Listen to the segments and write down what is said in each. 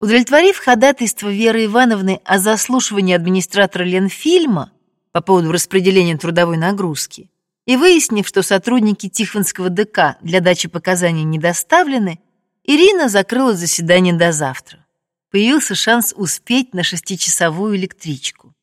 Удовлетворив ходатайство Веры Ивановны о заслушивании администратора Ленфильма по поводу распределения трудовой нагрузки и выяснив, что сотрудники Тихвинского ДК для дачи показаний не доставлены, Ирина закрыла заседание до завтра. Появился шанс успеть на шестичасовую электричку.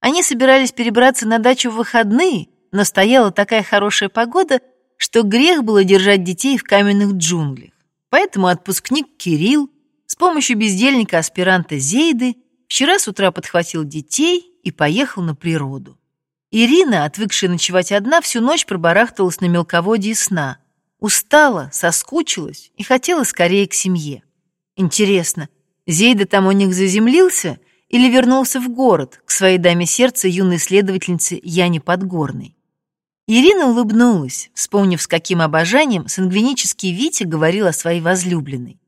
Они собирались перебраться на дачу в выходные, но стояла такая хорошая погода, что грех было держать детей в каменных джунглях. Поэтому отпускник Кирилл с помощью бездельника-аспиранта Зейды вчера с утра подхватил детей и поехал на природу. Ирина, отвыкшая ночевать одна, всю ночь пробарахталась на мелководье сна. Устала, соскучилась и хотела скорее к семье. Интересно, Зейда там у них заземлился или вернулся в город к своей даме сердца юной следовательнице Яне Подгорной? Ирина улыбнулась, вспомнив, с каким обожанием сангвинический Витя говорил о своей возлюбленной.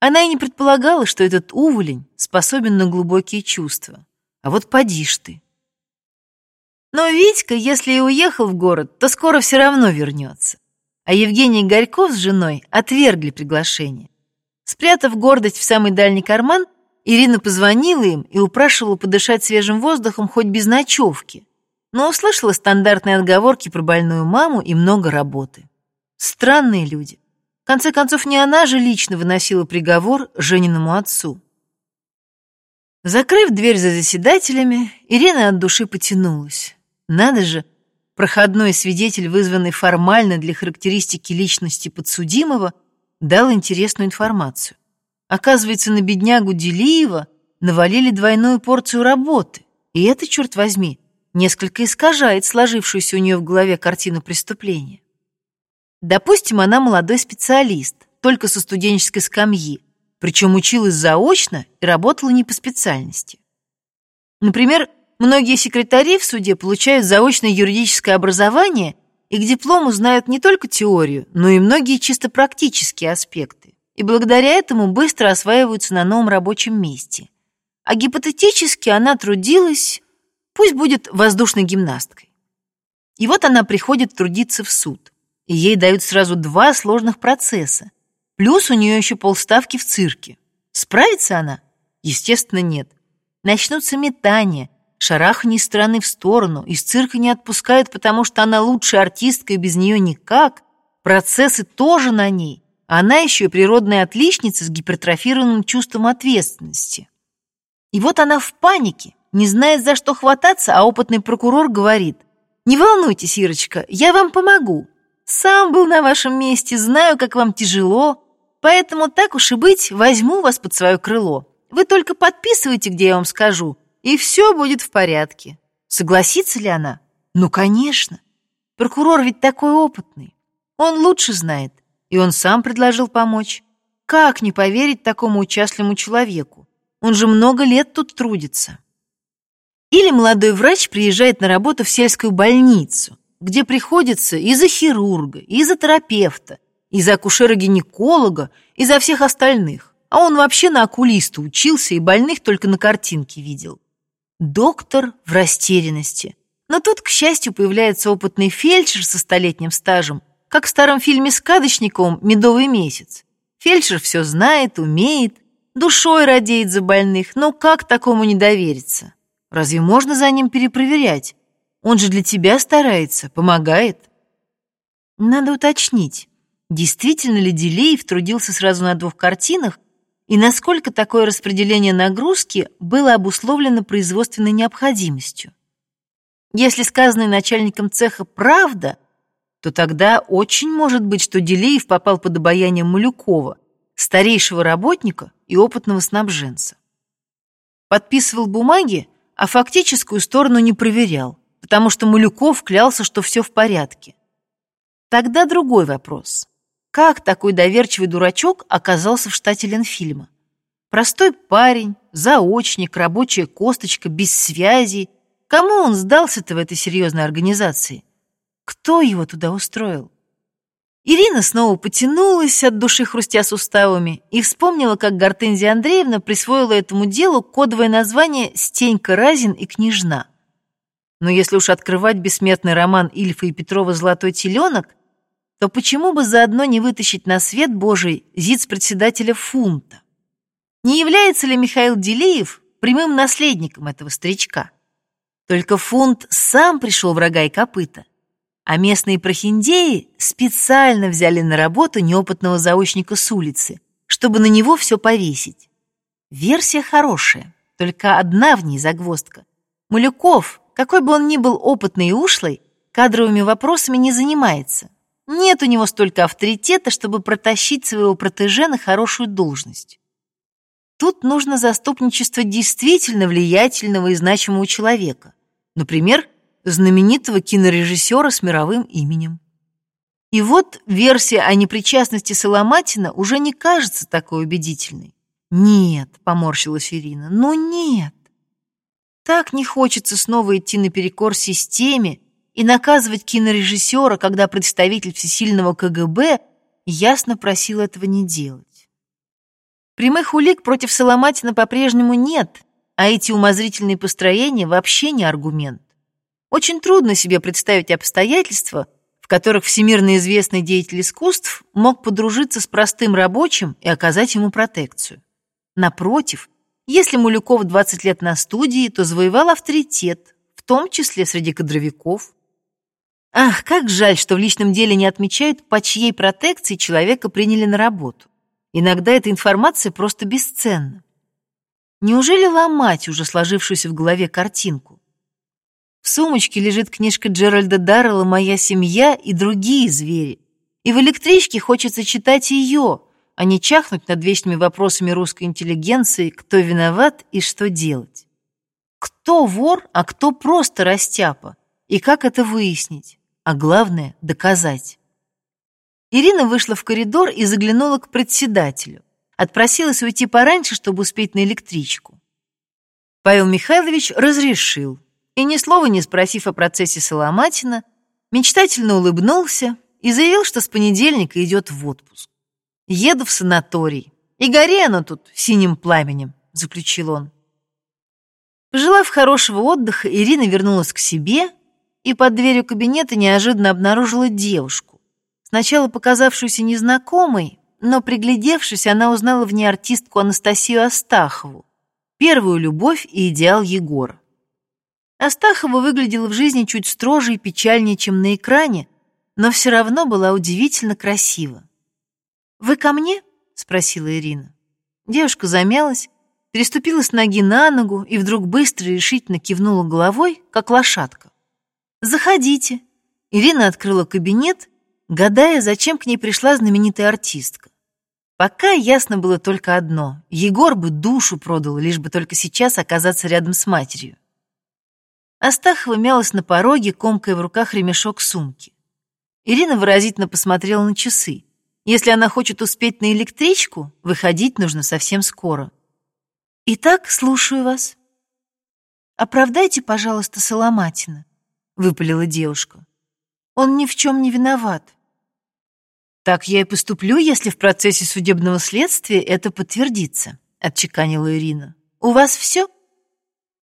Она и не предполагала, что этот уволень способен на глубокие чувства. А вот поди ж ты. Но Витька, если и уехал в город, то скоро все равно вернется. А Евгений Горьков с женой отвергли приглашение. Спрятав гордость в самый дальний карман, Ирина позвонила им и упрашивала подышать свежим воздухом хоть без ночевки, но услышала стандартные отговорки про больную маму и много работы. Странные люди. В конце концов, не она же лично выносила приговор Жениному отцу. Закрыв дверь за заседателями, Ирина от души потянулась. Надо же, проходной свидетель, вызванный формально для характеристики личности подсудимого, дал интересную информацию. Оказывается, на беднягу Делиева навалили двойную порцию работы. И это, черт возьми, несколько искажает сложившуюся у нее в голове картину преступления. Допустим, она молодой специалист, только со студенческой скамьи, причем училась заочно и работала не по специальности. Например, многие секретари в суде получают заочное юридическое образование и к диплому знают не только теорию, но и многие чисто практические аспекты, и благодаря этому быстро осваиваются на новом рабочем месте. А гипотетически она трудилась, пусть будет воздушной гимнасткой. И вот она приходит трудиться в суд и ей дают сразу два сложных процесса. Плюс у нее еще полставки в цирке. Справится она? Естественно, нет. Начнутся метания, шарахание из стороны в сторону, из цирка не отпускают, потому что она лучшая артистка и без нее никак. Процессы тоже на ней. Она еще и природная отличница с гипертрофированным чувством ответственности. И вот она в панике, не знает, за что хвататься, а опытный прокурор говорит, «Не волнуйтесь, Ирочка, я вам помогу. Сам был на вашем месте, знаю, как вам тяжело, поэтому так уж и быть, возьму вас под свое крыло. Вы только подписывайте, где я вам скажу, и все будет в порядке. Согласится ли она? Ну, конечно. Прокурор ведь такой опытный. Он лучше знает, и он сам предложил помочь. Как не поверить такому участливому человеку? Он же много лет тут трудится. Или молодой врач приезжает на работу в сельскую больницу, где приходится и за хирурга, и за терапевта, и за акушера-гинеколога, и за всех остальных. А он вообще на окулиста учился и больных только на картинке видел. Доктор в растерянности. Но тут, к счастью, появляется опытный фельдшер со столетним стажем, как в старом фильме с Кадочниковым «Медовый месяц». Фельдшер все знает, умеет, душой радеет за больных, но как такому не довериться? Разве можно за ним перепроверять? Он же для тебя старается, помогает. Надо уточнить, действительно ли Делеев трудился сразу на двух картинах и насколько такое распределение нагрузки было обусловлено производственной необходимостью. Если сказанное начальником цеха правда, то тогда очень может быть, что Делеев попал под обаяние Малюкова, старейшего работника и опытного снабженца. Подписывал бумаги, а фактическую сторону не проверял потому что Малюков клялся, что все в порядке. Тогда другой вопрос. Как такой доверчивый дурачок оказался в штате Ленфильма? Простой парень, заочник, рабочая косточка, без связей. Кому он сдался-то в этой серьезной организации? Кто его туда устроил? Ирина снова потянулась от души хрустя суставами и вспомнила, как Гортензия Андреевна присвоила этому делу кодовое название «Стенька Разин и княжна». Но если уж открывать бессмертный роман Ильфа и Петрова «Золотой теленок», то почему бы заодно не вытащить на свет Божий зиц председателя фунта? Не является ли Михаил Делиев прямым наследником этого старичка? Только фунт сам пришел в рога и копыта, а местные прохиндеи специально взяли на работу неопытного заочника с улицы, чтобы на него все повесить. Версия хорошая, только одна в ней загвоздка. Малюков, какой бы он ни был опытный и ушлый, кадровыми вопросами не занимается. Нет у него столько авторитета, чтобы протащить своего протеже на хорошую должность. Тут нужно заступничество действительно влиятельного и значимого человека. Например, знаменитого кинорежиссера с мировым именем. И вот версия о непричастности Соломатина уже не кажется такой убедительной. «Нет», — поморщилась Ирина, — «ну нет». Так не хочется снова идти наперекор системе и наказывать кинорежиссера, когда представитель всесильного КГБ ясно просил этого не делать. Прямых улик против Соломатина по-прежнему нет, а эти умозрительные построения вообще не аргумент. Очень трудно себе представить обстоятельства, в которых всемирно известный деятель искусств мог подружиться с простым рабочим и оказать ему протекцию. Напротив, если Мулюков 20 лет на студии, то завоевал авторитет, в том числе среди кадровиков. Ах, как жаль, что в личном деле не отмечают, по чьей протекции человека приняли на работу. Иногда эта информация просто бесценна. Неужели ломать уже сложившуюся в голове картинку? В сумочке лежит книжка Джеральда Даррелла «Моя семья» и другие звери. И в электричке хочется читать ее, а не чахнуть над вечными вопросами русской интеллигенции, кто виноват и что делать. Кто вор, а кто просто растяпа, и как это выяснить, а главное — доказать. Ирина вышла в коридор и заглянула к председателю. Отпросилась уйти пораньше, чтобы успеть на электричку. Павел Михайлович разрешил, и ни слова не спросив о процессе Соломатина, мечтательно улыбнулся и заявил, что с понедельника идет в отпуск. Еду в санаторий. И гори оно тут синим пламенем, заключил он. Пожелав хорошего отдыха, Ирина вернулась к себе и под дверью кабинета неожиданно обнаружила девушку. Сначала показавшуюся незнакомой, но приглядевшись, она узнала в ней артистку Анастасию Астахову, первую любовь и идеал Егора. Астахова выглядела в жизни чуть строже и печальнее, чем на экране, но все равно была удивительно красива. «Вы ко мне?» — спросила Ирина. Девушка замялась, переступила с ноги на ногу и вдруг быстро и решительно кивнула головой, как лошадка. «Заходите». Ирина открыла кабинет, гадая, зачем к ней пришла знаменитая артистка. Пока ясно было только одно — Егор бы душу продал, лишь бы только сейчас оказаться рядом с матерью. Астахова мялась на пороге, комкая в руках ремешок сумки. Ирина выразительно посмотрела на часы. Если она хочет успеть на электричку, выходить нужно совсем скоро. Итак, слушаю вас. Оправдайте, пожалуйста, Соломатина, выпалила девушка. Он ни в чем не виноват. Так я и поступлю, если в процессе судебного следствия это подтвердится, отчеканила Ирина. У вас все?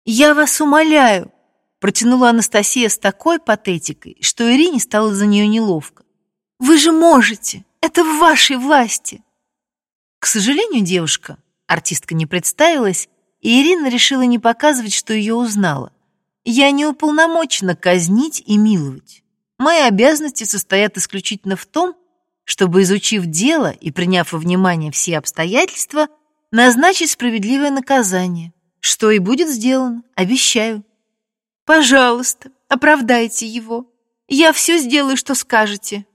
Я вас умоляю, протянула Анастасия с такой патетикой, что Ирине стало за нее неловко. Вы же можете. Это в вашей власти. К сожалению, девушка, артистка не представилась, и Ирина решила не показывать, что ее узнала. Я не уполномочена казнить и миловать. Мои обязанности состоят исключительно в том, чтобы, изучив дело и приняв во внимание все обстоятельства, назначить справедливое наказание, что и будет сделано, обещаю. Пожалуйста, оправдайте его. Я все сделаю, что скажете.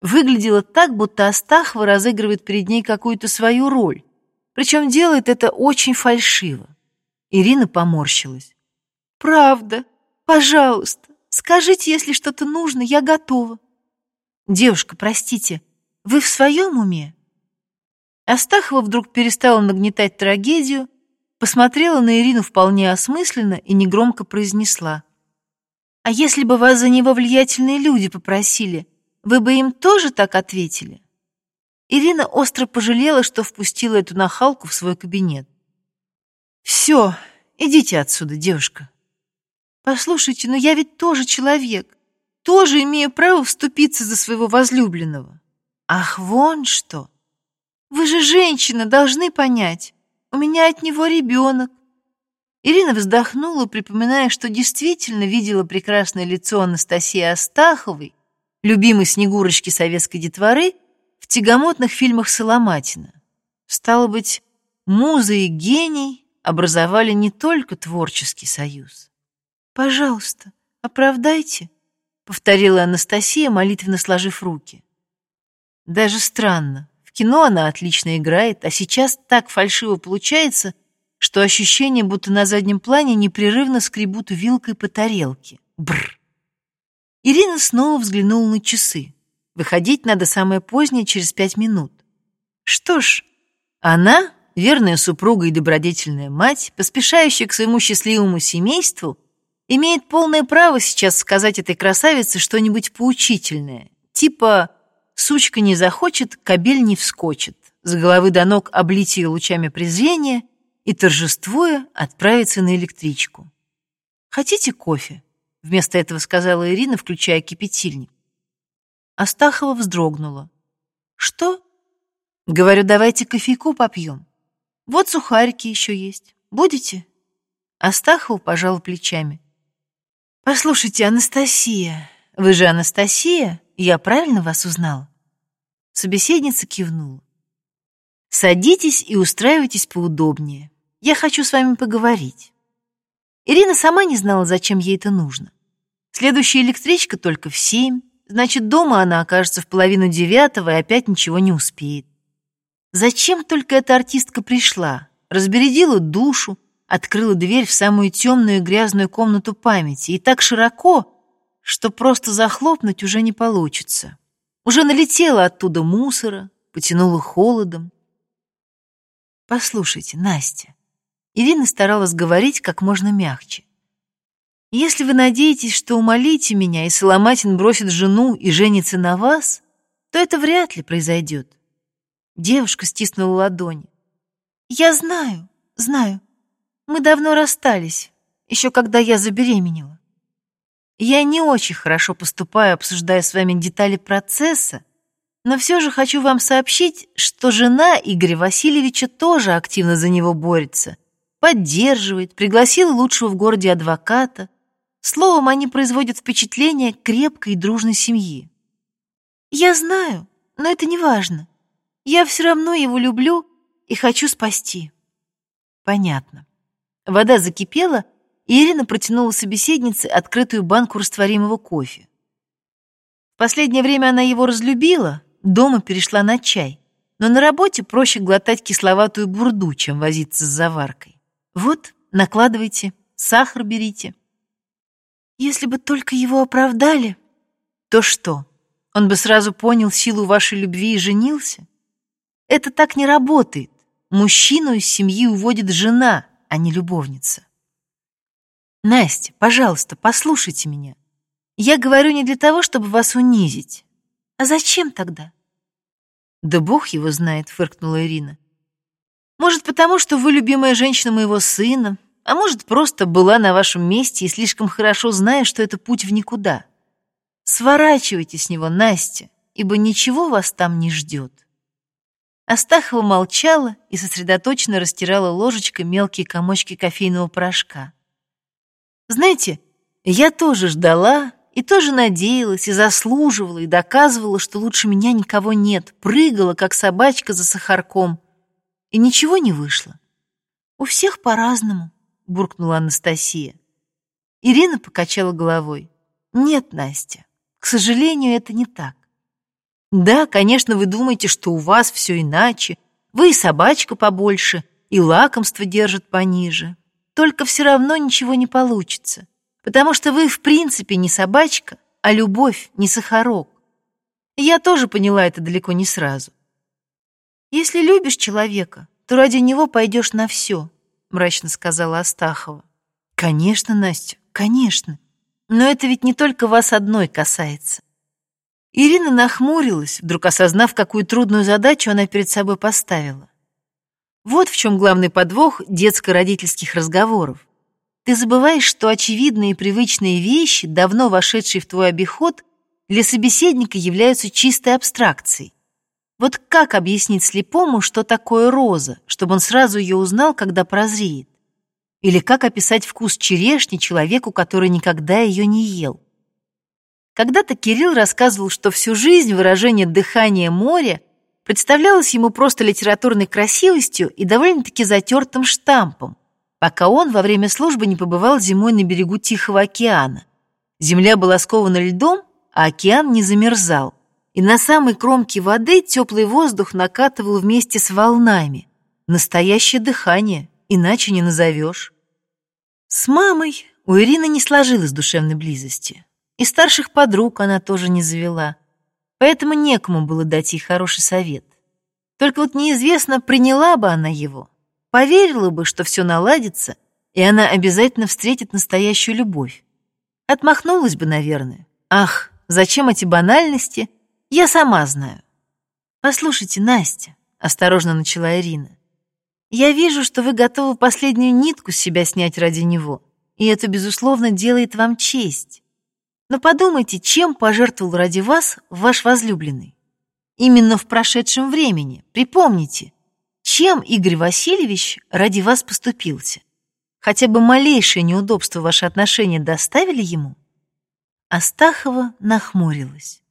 Выглядело так, будто Астахова разыгрывает перед ней какую-то свою роль, причем делает это очень фальшиво. Ирина поморщилась. «Правда. Пожалуйста, скажите, если что-то нужно, я готова». «Девушка, простите, вы в своем уме?» Астахова вдруг перестала нагнетать трагедию, посмотрела на Ирину вполне осмысленно и негромко произнесла. «А если бы вас за него влиятельные люди попросили, вы бы им тоже так ответили? Ирина остро пожалела, что впустила эту нахалку в свой кабинет. Все, идите отсюда, девушка. Послушайте, но я ведь тоже человек, тоже имею право вступиться за своего возлюбленного. Ах, вон что! Вы же женщина, должны понять. у меня от него ребенок. Ирина вздохнула, припоминая, что действительно видела прекрасное лицо Анастасии Астаховой, любимой Снегурочки советской детворы, в тягомотных фильмах Соломатина. Стало быть, муза и гений образовали не только творческий союз. «Пожалуйста, оправдайте», — повторила Анастасия, молитвенно сложив руки. Даже странно. В кино она отлично играет, а сейчас так фальшиво получается, что ощущение, будто на заднем плане непрерывно скребут вилкой по тарелке. Бррр. Ирина снова взглянула на часы. Выходить надо самое позднее, через пять минут. Что ж, она, верная супруга и добродетельная мать, поспешающая к своему счастливому семейству, имеет полное право сейчас сказать этой красавице что-нибудь поучительное, типа «сучка не захочет, кобель не вскочит», с головы до ног облить ее лучами презрения и, торжествуя, отправиться на электричку. «Хотите кофе?» — вместо этого сказала Ирина, включая кипятильник. Астахова вздрогнула. «Что?» «Говорю, давайте кофейку попьем. Вот сухарики еще есть. Будете?» Астахова пожала плечами. «Послушайте, Анастасия, вы же Анастасия? Я правильно вас узнала?» Собеседница кивнула. «Садитесь и устраивайтесь поудобнее. Я хочу с вами поговорить». Ирина сама не знала, зачем ей это нужно. Следующая электричка только в семь, Значит, дома она окажется в половину девятого и опять ничего не успеет. Зачем только эта артистка пришла? Разбередила душу, открыла дверь в самую темную и грязную комнату памяти, и так широко, что просто захлопнуть уже не получится. Уже налетела оттуда мусора, потянула холодом. Послушайте, Настя. Ирина старалась говорить как можно мягче. Если вы надеетесь, что умолите меня, и Соломатин бросит жену и женится на вас, то это вряд ли произойдет. Девушка стиснула ладони. Я знаю, знаю. Мы давно расстались, еще когда я забеременела. Я не очень хорошо поступаю, обсуждая с вами детали процесса, но все же хочу вам сообщить, что жена Игоря Васильевича тоже активно за него борется, поддерживает, пригласила лучшего в городе адвоката, Словом, они производят впечатление крепкой и дружной семьи. Я знаю, но это не важно. Я все равно его люблю и хочу спасти. Понятно. Вода закипела, и Ирина протянула собеседнице открытую банку растворимого кофе. В последнее время она его разлюбила, дома перешла на чай, но на работе проще глотать кисловатую бурду, чем возиться с заваркой. Вот, накладывайте, сахар берите. Если бы только его оправдали, то что? Он бы сразу понял силу вашей любви и женился? Это так не работает. Мужчину из семьи уводит жена, а не любовница. Настя, пожалуйста, послушайте меня. Я говорю не для того, чтобы вас унизить. А зачем тогда? Да бог его знает, фыркнула Ирина. Может, потому что вы любимая женщина моего сына, а может, просто была на вашем месте и слишком хорошо зная, что это путь в никуда. Сворачивайте с него, Настя, ибо ничего вас там не ждет. Астахова молчала и сосредоточенно растирала ложечкой мелкие комочки кофейного порошка. Знаете, я тоже ждала и тоже надеялась и заслуживала и доказывала, что лучше меня никого нет, прыгала, как собачка за сахарком, и ничего не вышло. У всех по-разному буркнула Анастасия. Ирина покачала головой. Нет, Настя, к сожалению, это не так. Да, конечно, вы думаете, что у вас все иначе. Вы и собачка побольше, и лакомство держат пониже. Только все равно ничего не получится, потому что вы в принципе не собачка, а любовь, не сахарок. Я тоже поняла это далеко не сразу. Если любишь человека, то ради него пойдешь на все, — мрачно сказала Астахова. «Конечно, Настя, конечно. Но это ведь не только вас одной касается». Ирина нахмурилась, вдруг осознав, какую трудную задачу она перед собой поставила. Вот в чем главный подвох детско-родительских разговоров. Ты забываешь, что очевидные и привычные вещи, давно вошедшие в твой обиход, для собеседника являются чистой абстракцией. Вот как объяснить слепому, что такое роза, чтобы он сразу ее узнал, когда прозреет? Или как описать вкус черешни человеку, который никогда ее не ел? Когда-то Кирилл рассказывал, что всю жизнь выражение «дыхание моря» представлялось ему просто литературной красивостью и довольно-таки затертым штампом, пока он во время службы не побывал зимой на берегу Тихого океана. Земля была скована льдом, а океан не замерзал и на самой кромке воды теплый воздух накатывал вместе с волнами. Настоящее дыхание, иначе не назовешь. С мамой у Ирины не сложилось душевной близости. И старших подруг она тоже не завела. Поэтому некому было дать ей хороший совет. Только вот неизвестно, приняла бы она его, поверила бы, что все наладится, и она обязательно встретит настоящую любовь. Отмахнулась бы, наверное. Ах, зачем эти банальности, я сама знаю. Послушайте, Настя, осторожно начала Ирина. Я вижу, что вы готовы последнюю нитку с себя снять ради него, и это, безусловно, делает вам честь. Но подумайте, чем пожертвовал ради вас ваш возлюбленный? Именно в прошедшем времени. Припомните, чем Игорь Васильевич ради вас поступился? Хотя бы малейшее неудобство ваши отношения доставили ему? Астахова нахмурилась.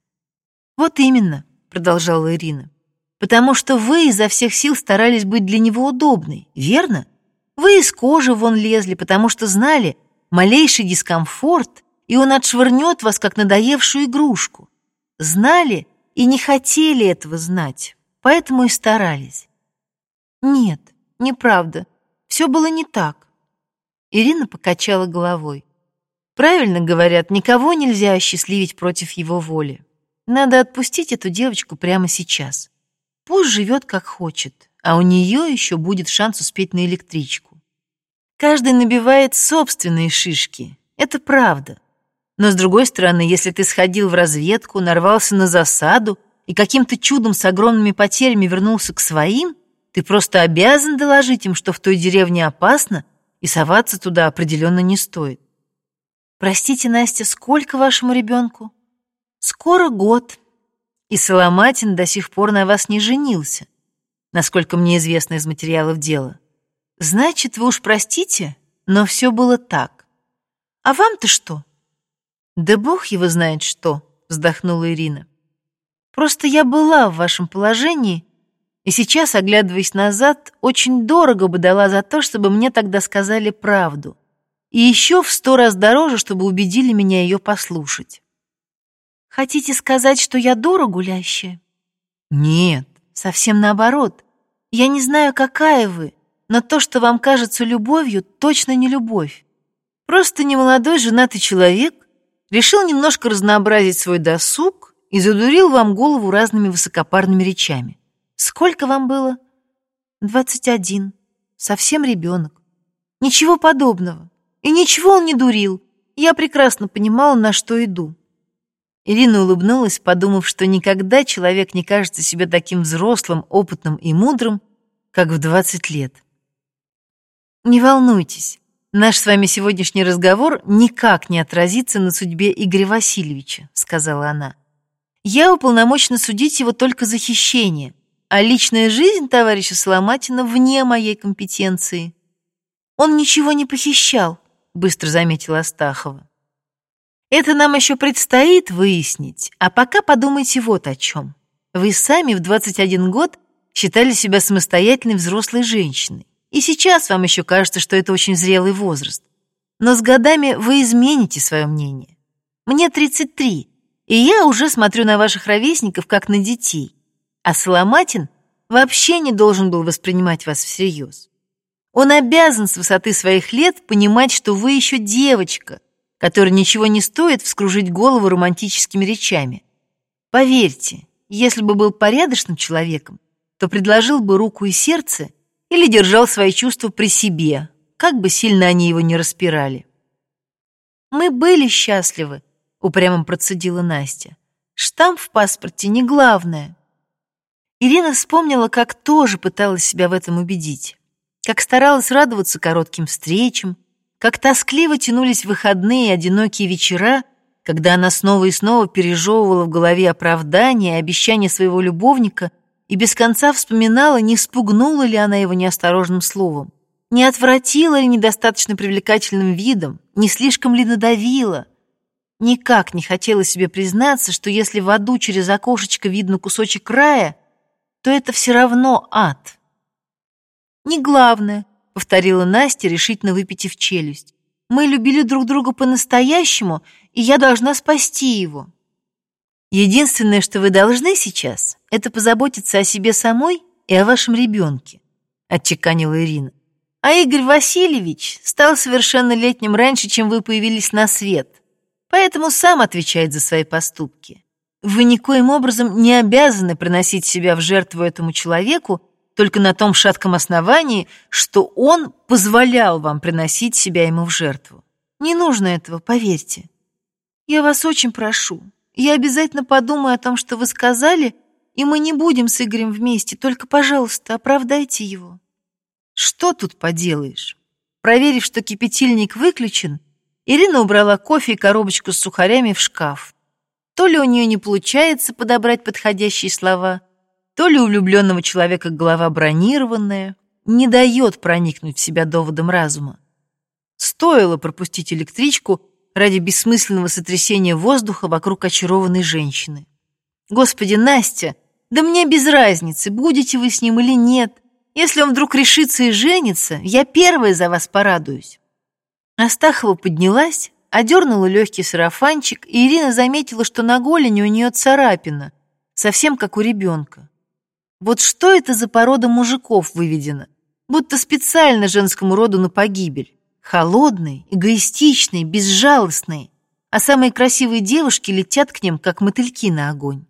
«Вот именно», — продолжала Ирина, «потому что вы изо всех сил старались быть для него удобной, верно? Вы из кожи вон лезли, потому что знали малейший дискомфорт, и он отшвырнет вас, как надоевшую игрушку. Знали и не хотели этого знать, поэтому и старались». «Нет, неправда, все было не так». Ирина покачала головой. «Правильно говорят, никого нельзя осчастливить против его воли. Надо отпустить эту девочку прямо сейчас. Пусть живет как хочет, а у нее еще будет шанс успеть на электричку. Каждый набивает собственные шишки. Это правда. Но с другой стороны, если ты сходил в разведку, нарвался на засаду и каким-то чудом с огромными потерями вернулся к своим, ты просто обязан доложить им, что в той деревне опасно, и соваться туда определенно не стоит. Простите, Настя, сколько вашему ребенку? Скоро год, и Соломатин до сих пор на вас не женился, насколько мне известно из материалов дела. Значит, вы уж простите, но все было так. А вам-то что? Да бог его знает что, вздохнула Ирина. Просто я была в вашем положении, и сейчас, оглядываясь назад, очень дорого бы дала за то, чтобы мне тогда сказали правду. И еще в сто раз дороже, чтобы убедили меня ее послушать. Хотите сказать, что я дура гулящая? Нет, совсем наоборот. Я не знаю, какая вы, но то, что вам кажется любовью, точно не любовь. Просто немолодой женатый человек решил немножко разнообразить свой досуг и задурил вам голову разными высокопарными речами. Сколько вам было? Двадцать один. Совсем ребенок. Ничего подобного. И ничего он не дурил. Я прекрасно понимала, на что иду. Ирина улыбнулась, подумав, что никогда человек не кажется себе таким взрослым, опытным и мудрым, как в 20 лет. Не волнуйтесь, наш с вами сегодняшний разговор никак не отразится на судьбе Игоря Васильевича, сказала она. Я уполномочена судить его только за хищение, а личная жизнь товарища Соломатина вне моей компетенции. Он ничего не похищал, быстро заметила Астахова. Это нам еще предстоит выяснить, а пока подумайте вот о чем. Вы сами в 21 год считали себя самостоятельной взрослой женщиной. И сейчас вам еще кажется, что это очень зрелый возраст. Но с годами вы измените свое мнение. Мне 33, и я уже смотрю на ваших ровесников как на детей. А Соломатин вообще не должен был воспринимать вас всерьез. Он обязан с высоты своих лет понимать, что вы еще девочка – который ничего не стоит вскружить голову романтическими речами. Поверьте, если бы был порядочным человеком, то предложил бы руку и сердце или держал свои чувства при себе, как бы сильно они его не распирали. «Мы были счастливы», — упрямо процедила Настя. «Штамп в паспорте не главное». Ирина вспомнила, как тоже пыталась себя в этом убедить, как старалась радоваться коротким встречам, как тоскливо тянулись выходные и одинокие вечера, когда она снова и снова пережевывала в голове оправдания и обещания своего любовника и без конца вспоминала, не спугнула ли она его неосторожным словом, не отвратила ли недостаточно привлекательным видом, не слишком ли надавила. Никак не хотела себе признаться, что если в аду через окошечко видно кусочек рая, то это все равно ад. «Не главное», — повторила Настя, решительно выпитив челюсть. «Мы любили друг друга по-настоящему, и я должна спасти его». Единственное, что вы должны сейчас, это позаботиться о себе самой и о вашем ребенке, отчеканила Ирина. А Игорь Васильевич стал совершеннолетним раньше, чем вы появились на свет, поэтому сам отвечает за свои поступки. Вы никоим образом не обязаны приносить себя в жертву этому человеку только на том шатком основании, что он позволял вам приносить себя ему в жертву. Не нужно этого, поверьте. Я вас очень прошу, я обязательно подумаю о том, что вы сказали, и мы не будем с Игорем вместе. Только, пожалуйста, оправдайте его. Что тут поделаешь? Проверив, что кипятильник выключен, Ирина убрала кофе и коробочку с сухарями в шкаф. То ли у нее не получается подобрать подходящие слова, то ли у влюбленного человека голова бронированная, не дает проникнуть в себя доводом разума. Стоило пропустить электричку, ради бессмысленного сотрясения воздуха вокруг очарованной женщины. Господи, Настя, да мне без разницы, будете вы с ним или нет. Если он вдруг решится и женится, я первая за вас порадуюсь. Астахова поднялась, одернула легкий сарафанчик, и Ирина заметила, что на голени у нее царапина, совсем как у ребенка. Вот что это за порода мужиков выведена? Будто специально женскому роду на погибель. Холодные, эгоистичные, безжалостные, а самые красивые девушки летят к ним, как мотыльки на огонь.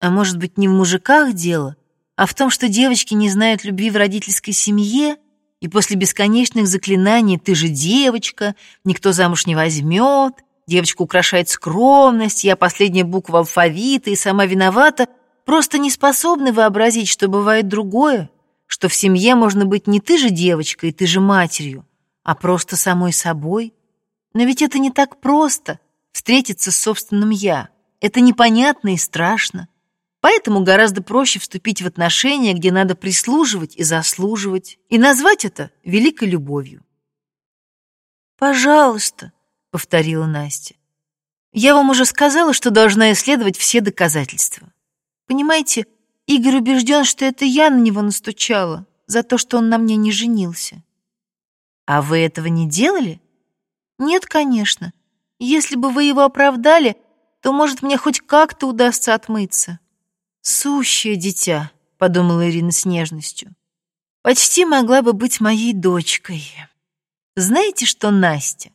А может быть, не в мужиках дело, а в том, что девочки не знают любви в родительской семье, и после бесконечных заклинаний «ты же девочка», «никто замуж не возьмет», «девочку украшает скромность», «я последняя буква алфавита и сама виновата», просто не способны вообразить, что бывает другое, что в семье можно быть не ты же девочкой, ты же матерью, а просто самой собой. Но ведь это не так просто — встретиться с собственным «я». Это непонятно и страшно. Поэтому гораздо проще вступить в отношения, где надо прислуживать и заслуживать, и назвать это великой любовью. «Пожалуйста», — повторила Настя. «Я вам уже сказала, что должна исследовать все доказательства. Понимаете, Игорь убежден, что это я на него настучала за то, что он на мне не женился. А вы этого не делали? Нет, конечно. Если бы вы его оправдали, то, может, мне хоть как-то удастся отмыться. Сущее дитя, подумала Ирина с нежностью. Почти могла бы быть моей дочкой. Знаете что, Настя?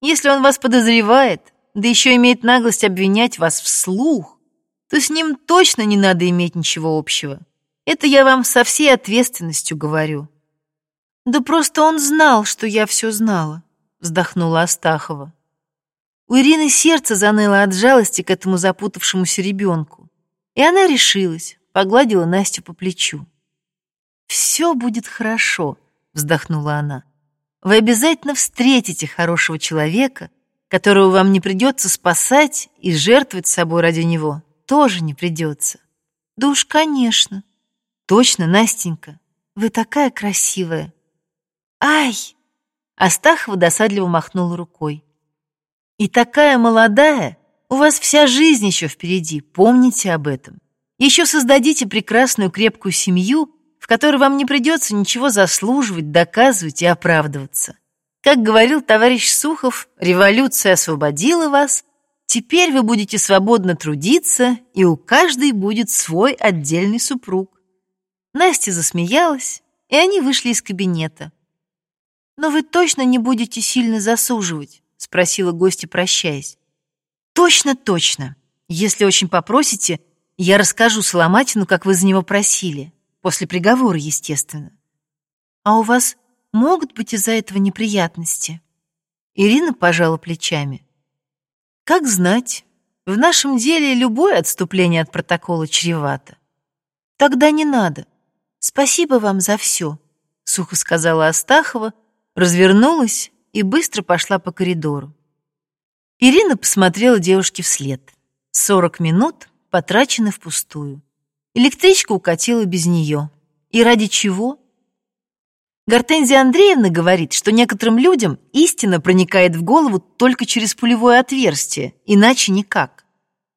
Если он вас подозревает, да еще имеет наглость обвинять вас вслух, то с ним точно не надо иметь ничего общего. Это я вам со всей ответственностью говорю. Да просто он знал, что я все знала, вздохнула Астахова. У Ирины сердце заныло от жалости к этому запутавшемуся ребенку, и она решилась, погладила Настю по плечу. «Все будет хорошо», — вздохнула она. «Вы обязательно встретите хорошего человека, которого вам не придется спасать и жертвовать собой ради него тоже не придется». «Да уж, конечно». «Точно, Настенька, вы такая красивая». «Ай!» Астахова досадливо махнула рукой. «И такая молодая, у вас вся жизнь еще впереди, помните об этом. Еще создадите прекрасную крепкую семью, в которой вам не придется ничего заслуживать, доказывать и оправдываться. Как говорил товарищ Сухов, революция освободила вас, теперь вы будете свободно трудиться, и у каждой будет свой отдельный супруг». Настя засмеялась, и они вышли из кабинета. «Но вы точно не будете сильно засуживать?» — спросила гостья, прощаясь. «Точно, точно. Если очень попросите, я расскажу Соломатину, как вы за него просили. После приговора, естественно. А у вас могут быть из-за этого неприятности?» Ирина пожала плечами. «Как знать. В нашем деле любое отступление от протокола чревато. Тогда не надо. Спасибо вам за все», — сухо сказала Астахова, развернулась и быстро пошла по коридору. Ирина посмотрела девушке вслед. Сорок минут потрачены впустую. Электричка укатила без нее. И ради чего? Гортензия Андреевна говорит, что некоторым людям истина проникает в голову только через пулевое отверстие, иначе никак.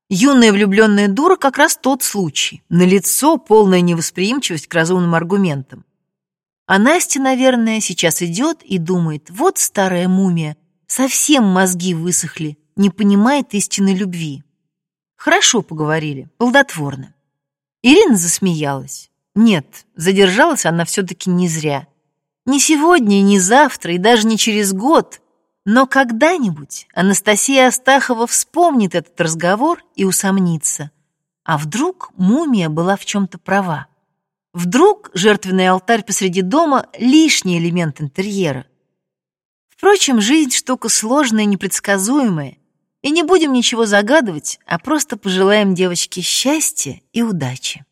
Юная влюбленная дура как раз тот случай. На лицо полная невосприимчивость к разумным аргументам. А Настя, наверное, сейчас идет и думает, вот старая мумия, совсем мозги высохли, не понимает истинной любви. Хорошо поговорили, плодотворно. Ирина засмеялась. Нет, задержалась она все-таки не зря. Не сегодня, не завтра и даже не через год, но когда-нибудь Анастасия Астахова вспомнит этот разговор и усомнится. А вдруг мумия была в чем-то права? Вдруг жертвенный алтарь посреди дома — лишний элемент интерьера? Впрочем, жизнь — штука сложная и непредсказуемая, и не будем ничего загадывать, а просто пожелаем девочке счастья и удачи.